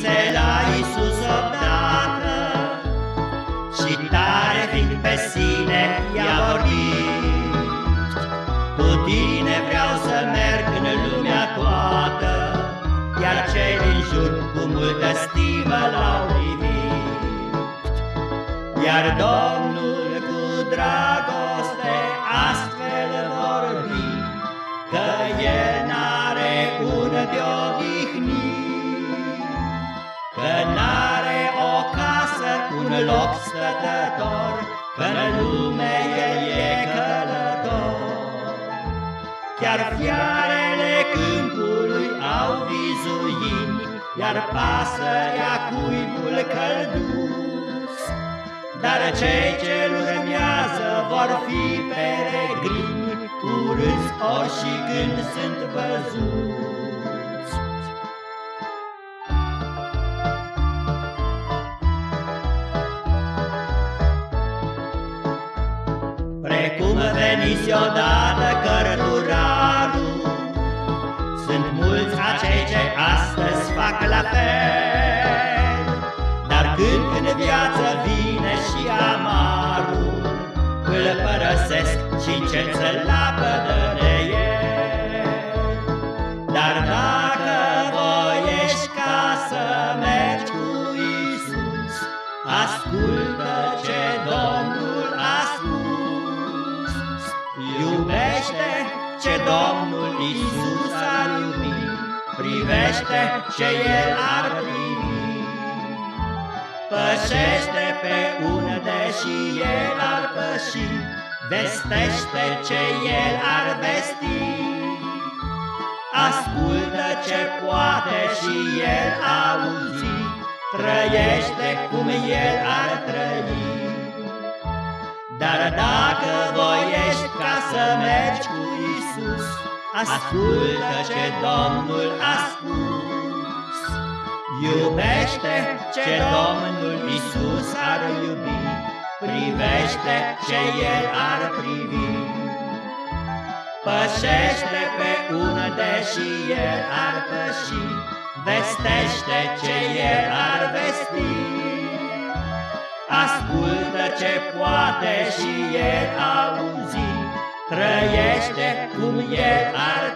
Se la Iisus odată Și tare fiind pe sine i-a vorbit. Cu tine vreau să merg în lumea toată Iar cei din jur cu multă stimă l-au privit. Iar Domnul cu dragoste astfel vorbi Că El n-are un de odihnit Că n-are o casă, un loc stătător Că în lume El e călător. Chiar fiarele câmpului au vizuini Iar pasărea cuibul căldus. Dar cei ce-L urmează vor fi peregrini Urâți orși și când sunt văzuți Precum veniți odată cărturarul Sunt mulți acei ce astăzi fac la fel. Dar când în viață vine și amarul Îl părăsesc și încep să-l lapădă ce Domnul Iisus ar iubi Privește ce El ar primi. Pășește pe unde și El ar păși Vestește ce El ar vesti. Ascultă ce poate și El auzi Trăiește cum El ar trăi. Dar dacă voiești ca să mergi cu Isus, Ascultă ce Domnul a spus. Iubește ce Domnul Isus ar iubi. Privește ce El ar privi. Pășește pe unde și El ar păși. Vestește ce El ar vesti. Ascultă ce poate și El auzi. Trăiește cum El ar trăi